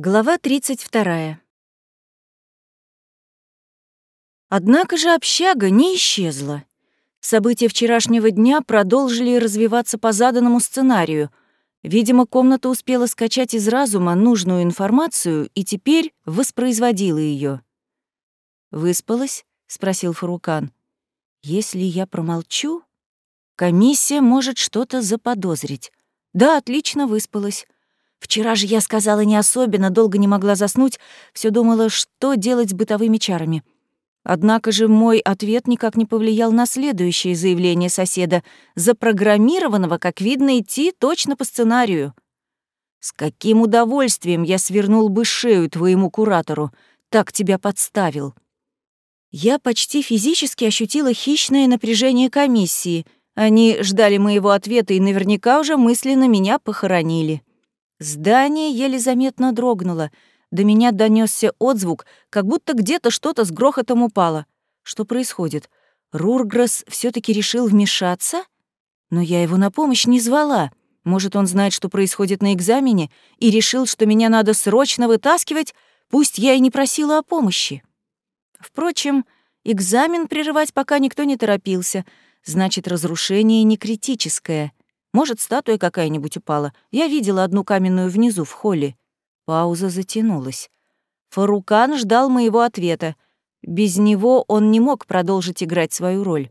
Глава 32. Однако же общага не исчезла. События вчерашнего дня продолжили развиваться по заданному сценарию. Видимо, комната успела скачать из разума нужную информацию и теперь воспроизводила ее. «Выспалась?» — спросил Фарукан. «Если я промолчу, комиссия может что-то заподозрить. Да, отлично выспалась. Вчера же я сказала не особенно, долго не могла заснуть, все думала, что делать с бытовыми чарами. Однако же мой ответ никак не повлиял на следующее заявление соседа, запрограммированного, как видно, идти точно по сценарию. «С каким удовольствием я свернул бы шею твоему куратору, так тебя подставил». Я почти физически ощутила хищное напряжение комиссии. Они ждали моего ответа и наверняка уже мысленно меня похоронили. Здание еле заметно дрогнуло. До меня донесся отзвук, как будто где-то что-то с грохотом упало. Что происходит? Рургресс все таки решил вмешаться? Но я его на помощь не звала. Может, он знает, что происходит на экзамене, и решил, что меня надо срочно вытаскивать, пусть я и не просила о помощи. Впрочем, экзамен прерывать пока никто не торопился, значит, разрушение не критическое — может, статуя какая-нибудь упала. Я видела одну каменную внизу, в холле. Пауза затянулась. Фарукан ждал моего ответа. Без него он не мог продолжить играть свою роль.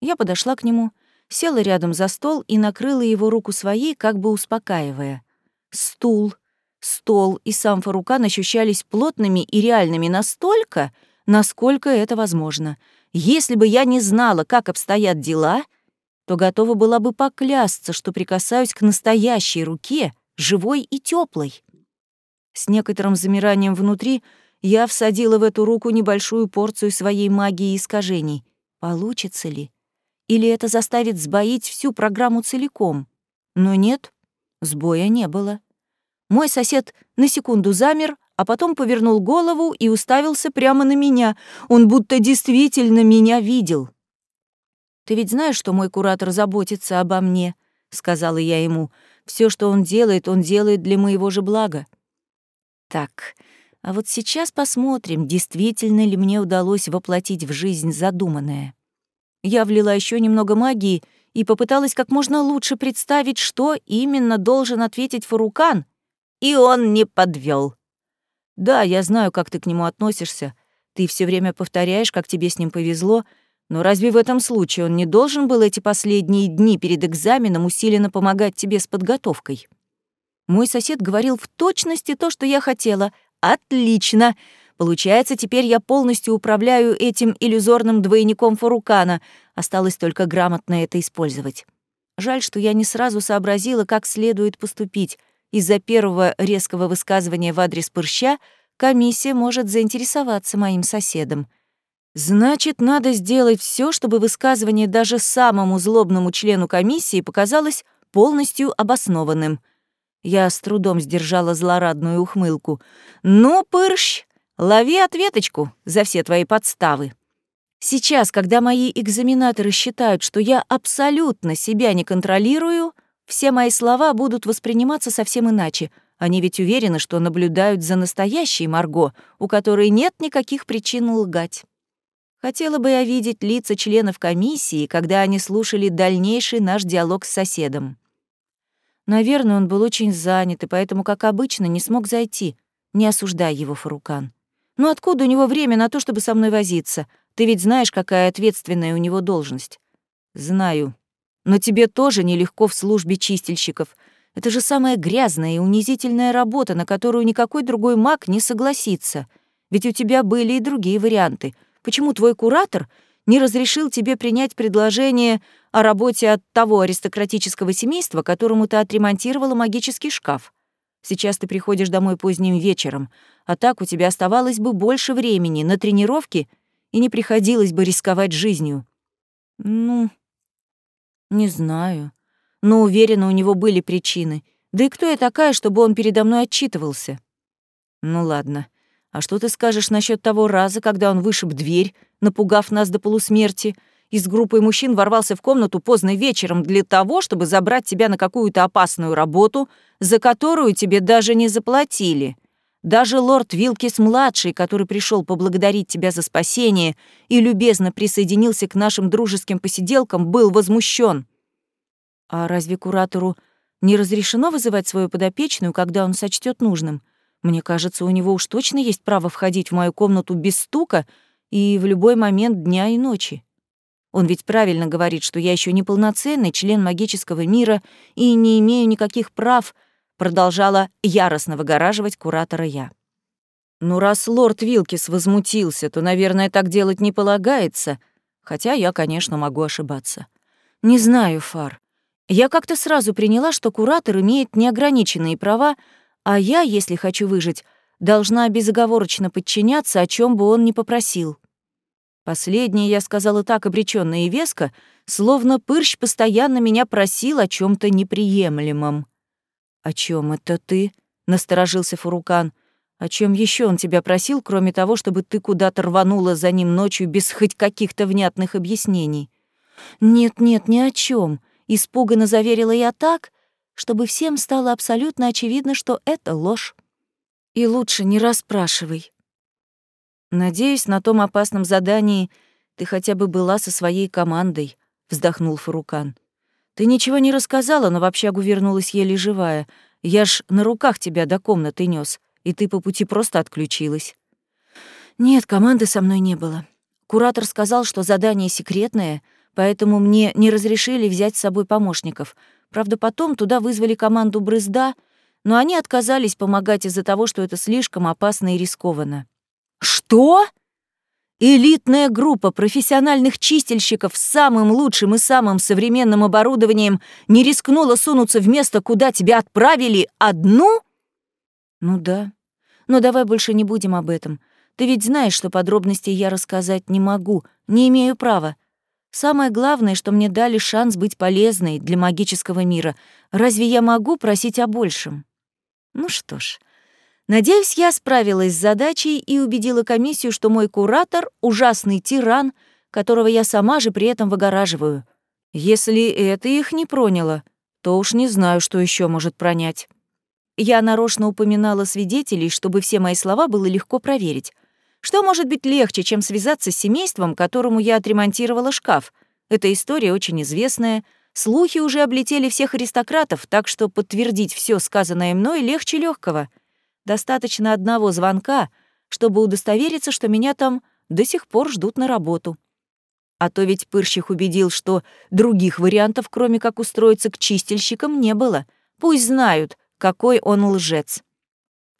Я подошла к нему, села рядом за стол и накрыла его руку своей, как бы успокаивая. Стул, стол и сам Фарукан ощущались плотными и реальными настолько, насколько это возможно. Если бы я не знала, как обстоят дела — то готова была бы поклясться, что прикасаюсь к настоящей руке, живой и теплой. С некоторым замиранием внутри я всадила в эту руку небольшую порцию своей магии искажений. Получится ли? Или это заставит сбоить всю программу целиком? Но нет, сбоя не было. Мой сосед на секунду замер, а потом повернул голову и уставился прямо на меня. Он будто действительно меня видел. Ты ведь знаешь, что мой куратор заботится обо мне, сказала я ему. Все, что он делает, он делает для моего же блага. Так, а вот сейчас посмотрим, действительно ли мне удалось воплотить в жизнь задуманное. Я влила еще немного магии и попыталась как можно лучше представить, что именно должен ответить Фарукан, и он не подвел. Да, я знаю, как ты к нему относишься. Ты все время повторяешь, как тебе с ним повезло, но разве в этом случае он не должен был эти последние дни перед экзаменом усиленно помогать тебе с подготовкой? Мой сосед говорил в точности то, что я хотела. Отлично! Получается, теперь я полностью управляю этим иллюзорным двойником Фарукана. Осталось только грамотно это использовать. Жаль, что я не сразу сообразила, как следует поступить. Из-за первого резкого высказывания в адрес Пырща комиссия может заинтересоваться моим соседом — Значит, надо сделать все, чтобы высказывание даже самому злобному члену комиссии показалось полностью обоснованным. Я с трудом сдержала злорадную ухмылку. «Ну, пырщ, лови ответочку за все твои подставы. Сейчас, когда мои экзаменаторы считают, что я абсолютно себя не контролирую, все мои слова будут восприниматься совсем иначе. Они ведь уверены, что наблюдают за настоящей Марго, у которой нет никаких причин лгать. Хотела бы я видеть лица членов комиссии, когда они слушали дальнейший наш диалог с соседом. Наверное, он был очень занят, и поэтому, как обычно, не смог зайти. Не осуждай его, Фарукан. Ну откуда у него время на то, чтобы со мной возиться? Ты ведь знаешь, какая ответственная у него должность. Знаю. Но тебе тоже нелегко в службе чистильщиков. Это же самая грязная и унизительная работа, на которую никакой другой маг не согласится. Ведь у тебя были и другие варианты — Почему твой куратор не разрешил тебе принять предложение о работе от того аристократического семейства, которому ты отремонтировала магический шкаф? Сейчас ты приходишь домой поздним вечером, а так у тебя оставалось бы больше времени на тренировки и не приходилось бы рисковать жизнью. Ну, не знаю. Но уверена, у него были причины. Да и кто я такая, чтобы он передо мной отчитывался? Ну ладно. А что ты скажешь насчет того раза, когда он вышиб дверь, напугав нас до полусмерти, и с группой мужчин ворвался в комнату поздно вечером для того, чтобы забрать тебя на какую-то опасную работу, за которую тебе даже не заплатили? Даже лорд Вилкис-младший, который пришел поблагодарить тебя за спасение и любезно присоединился к нашим дружеским посиделкам, был возмущен. А разве куратору не разрешено вызывать свою подопечную, когда он сочтет нужным? Мне кажется, у него уж точно есть право входить в мою комнату без стука и в любой момент дня и ночи. Он ведь правильно говорит, что я еще не полноценный член магического мира и не имею никаких прав — продолжала яростно выгораживать куратора я. Ну, раз лорд Вилкис возмутился, то, наверное, так делать не полагается, хотя я, конечно, могу ошибаться. Не знаю, Фар. Я как-то сразу приняла, что куратор имеет неограниченные права, а я, если хочу выжить, должна безоговорочно подчиняться, о чем бы он ни попросил. Последнее я сказала так обреченно и веско, словно Пырщ постоянно меня просил о чем то неприемлемом. «О чем это ты?» — насторожился Фурукан. «О чем еще он тебя просил, кроме того, чтобы ты куда-то рванула за ним ночью без хоть каких-то внятных объяснений?» «Нет-нет, ни о чем, испуганно заверила я так, чтобы всем стало абсолютно очевидно, что это ложь. И лучше не расспрашивай. «Надеюсь, на том опасном задании ты хотя бы была со своей командой», — вздохнул Фурукан. Ты ничего не рассказала, но в общагу вернулась еле живая. Я ж на руках тебя до комнаты нес, и ты по пути просто отключилась. Нет, команды со мной не было. Куратор сказал, что задание секретное, поэтому мне не разрешили взять с собой помощников. Правда, потом туда вызвали команду Брызда, но они отказались помогать из-за того, что это слишком опасно и рискованно. «Что?» Элитная группа профессиональных чистильщиков с самым лучшим и самым современным оборудованием не рискнула сунуться в место, куда тебя отправили, одну? Ну да. Но давай больше не будем об этом. Ты ведь знаешь, что подробностей я рассказать не могу, не имею права. Самое главное, что мне дали шанс быть полезной для магического мира. Разве я могу просить о большем? Ну что ж, Надеюсь, я справилась с задачей и убедила комиссию, что мой куратор — ужасный тиран, которого я сама же при этом выгораживаю. Если это их не проняло, то уж не знаю, что еще может пронять. Я нарочно упоминала свидетелей, чтобы все мои слова было легко проверить. Что может быть легче, чем связаться с семейством, которому я отремонтировала шкаф? Эта история очень известная. Слухи уже облетели всех аристократов, так что подтвердить все сказанное мной легче легкого. Достаточно одного звонка, чтобы удостовериться, что меня там до сих пор ждут на работу. А то ведь Пырщих убедил, что других вариантов, кроме как устроиться к чистильщикам, не было. Пусть знают, какой он лжец.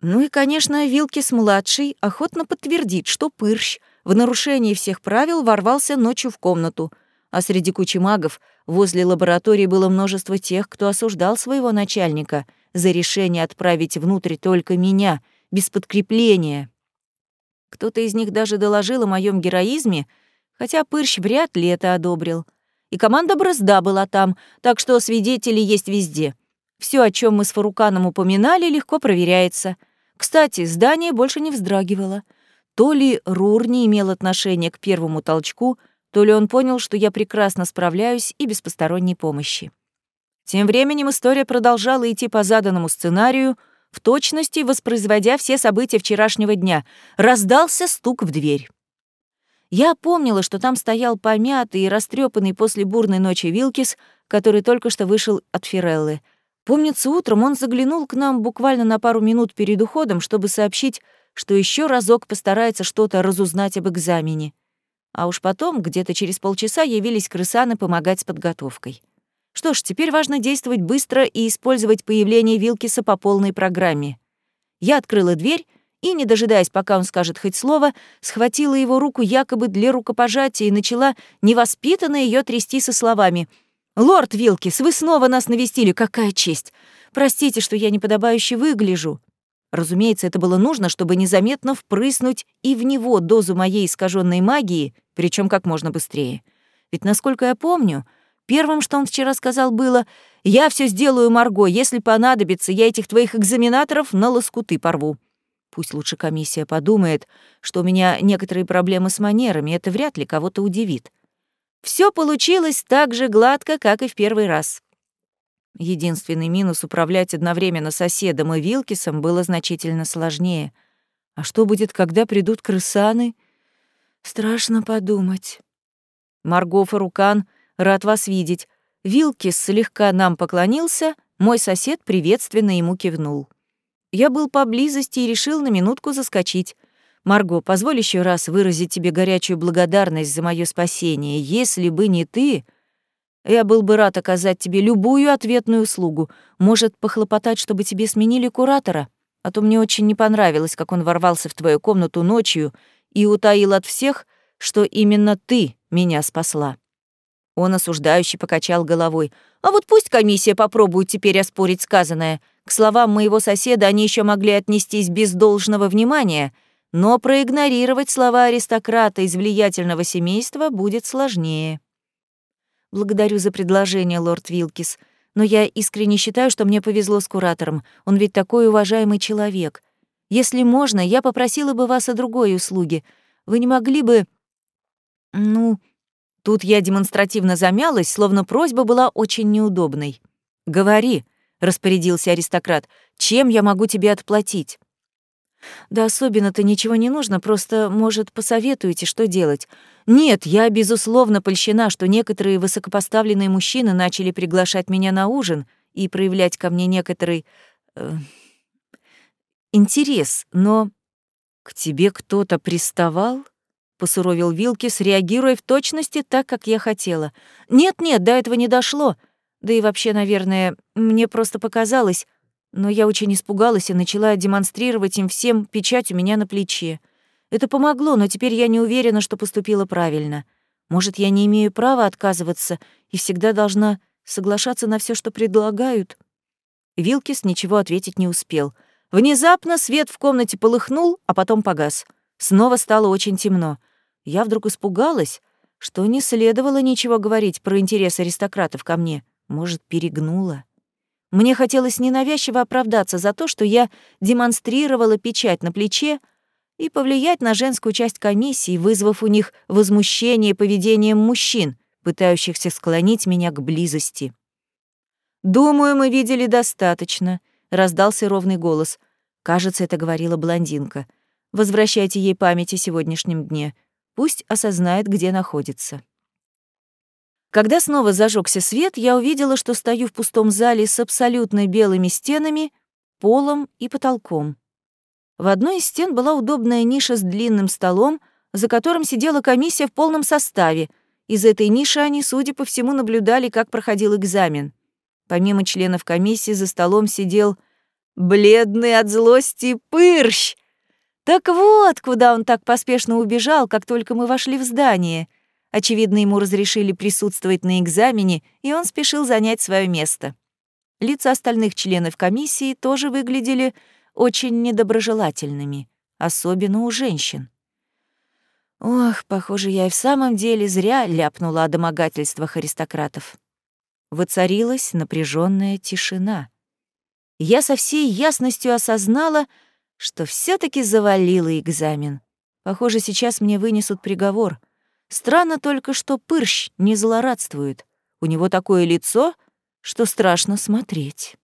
Ну и, конечно, Вилкис-младший охотно подтвердит, что Пырщ в нарушении всех правил ворвался ночью в комнату, а среди кучи магов возле лаборатории было множество тех, кто осуждал своего начальника — за решение отправить внутрь только меня, без подкрепления. Кто-то из них даже доложил о моем героизме, хотя Пырщ вряд ли это одобрил. И команда Брызда была там, так что свидетели есть везде. Все, о чем мы с Фаруканом упоминали, легко проверяется. Кстати, здание больше не вздрагивало. То ли Рур не имел отношения к первому толчку, то ли он понял, что я прекрасно справляюсь и без посторонней помощи. Тем временем история продолжала идти по заданному сценарию, в точности воспроизводя все события вчерашнего дня. Раздался стук в дверь. Я помнила, что там стоял помятый и растрепанный после бурной ночи Вилкис, который только что вышел от Фиреллы. Помнится, утром он заглянул к нам буквально на пару минут перед уходом, чтобы сообщить, что еще разок постарается что-то разузнать об экзамене. А уж потом, где-то через полчаса, явились крысаны помогать с подготовкой. Что ж, теперь важно действовать быстро и использовать появление Вилкиса по полной программе. Я открыла дверь и, не дожидаясь, пока он скажет хоть слово, схватила его руку якобы для рукопожатия и начала невоспитанно ее трясти со словами «Лорд Вилкис, вы снова нас навестили, какая честь! Простите, что я неподобающе выгляжу». Разумеется, это было нужно, чтобы незаметно впрыснуть и в него дозу моей искаженной магии, причем как можно быстрее. Ведь, насколько я помню, Первым, что он вчера сказал, было «Я все сделаю, Марго, если понадобится, я этих твоих экзаменаторов на лоскуты порву». Пусть лучше комиссия подумает, что у меня некоторые проблемы с манерами, это вряд ли кого-то удивит. Все получилось так же гладко, как и в первый раз. Единственный минус — управлять одновременно соседом и Вилкисом было значительно сложнее. А что будет, когда придут крысаны? Страшно подумать. Маргоф и Рукан, рад вас видеть. Вилкис слегка нам поклонился, мой сосед приветственно ему кивнул. Я был поблизости и решил на минутку заскочить. Марго, позволь еще раз выразить тебе горячую благодарность за мое спасение. Если бы не ты, я был бы рад оказать тебе любую ответную услугу. Может, похлопотать, чтобы тебе сменили куратора? А то мне очень не понравилось, как он ворвался в твою комнату ночью и утаил от всех, что именно ты меня спасла. Он осуждающе покачал головой. А вот пусть комиссия попробует теперь оспорить сказанное. К словам моего соседа они еще могли отнестись без должного внимания — но проигнорировать слова аристократа из влиятельного семейства будет сложнее. Благодарю за предложение, лорд Вилкис, но я искренне считаю, что мне повезло с куратором. Он ведь такой уважаемый человек. Если можно, я попросила бы вас о другой услуге. Вы не могли бы... Ну, тут я демонстративно замялась, словно просьба была очень неудобной. «Говори», — распорядился аристократ, — «чем я могу тебе отплатить?» Да особенно-то ничего не нужно, просто, может, посоветуете, что делать. Нет, я, безусловно, польщена, что некоторые высокопоставленные мужчины начали приглашать меня на ужин и проявлять ко мне некоторый... Э, интерес, но... К тебе кто-то приставал? Посуровил Вилкис, реагируя в точности так, как я хотела. Нет-нет, до этого не дошло. Да и вообще, наверное, мне просто показалось... Но я очень испугалась и начала демонстрировать им всем печать у меня на плече. Это помогло, но теперь я не уверена, что поступила правильно. Может, я не имею права отказываться и всегда должна соглашаться на все, что предлагают? Вилкис ничего ответить не успел. Внезапно свет в комнате полыхнул, а потом погас. Снова стало очень темно. Я вдруг испугалась, что не следовало ничего говорить про интерес аристократов ко мне. Может, перегнула. Мне хотелось ненавязчиво оправдаться за то, что я демонстрировала печать на плече и повлиять на женскую часть комиссии, вызвав у них возмущение поведением мужчин, пытающихся склонить меня к близости. «Думаю, мы видели достаточно», — раздался ровный голос. Кажется, это говорила блондинка. «Возвращайте ей память о сегодняшнем дне. Пусть осознает, где находится». Когда снова зажегся свет, я увидела, что стою в пустом зале с абсолютно белыми стенами, полом и потолком. В одной из стен была удобная ниша с длинным столом, за которым сидела комиссия в полном составе. Из этой ниши они, судя по всему, наблюдали, как проходил экзамен. Помимо членов комиссии за столом сидел бледный от злости пырщ. Так вот, куда он так поспешно убежал, как только мы вошли в здание — Очевидно, ему разрешили присутствовать на экзамене, и он спешил занять свое место. Лица остальных членов комиссии тоже выглядели очень недоброжелательными, особенно у женщин. Ох, похоже, я и в самом деле зря ляпнула о домогательствах аристократов. Воцарилась напряженная тишина. Я со всей ясностью осознала, что все таки завалила экзамен. Похоже, сейчас мне вынесут приговор — Странно только, что Пырщ не злорадствует. У него такое лицо, что страшно смотреть.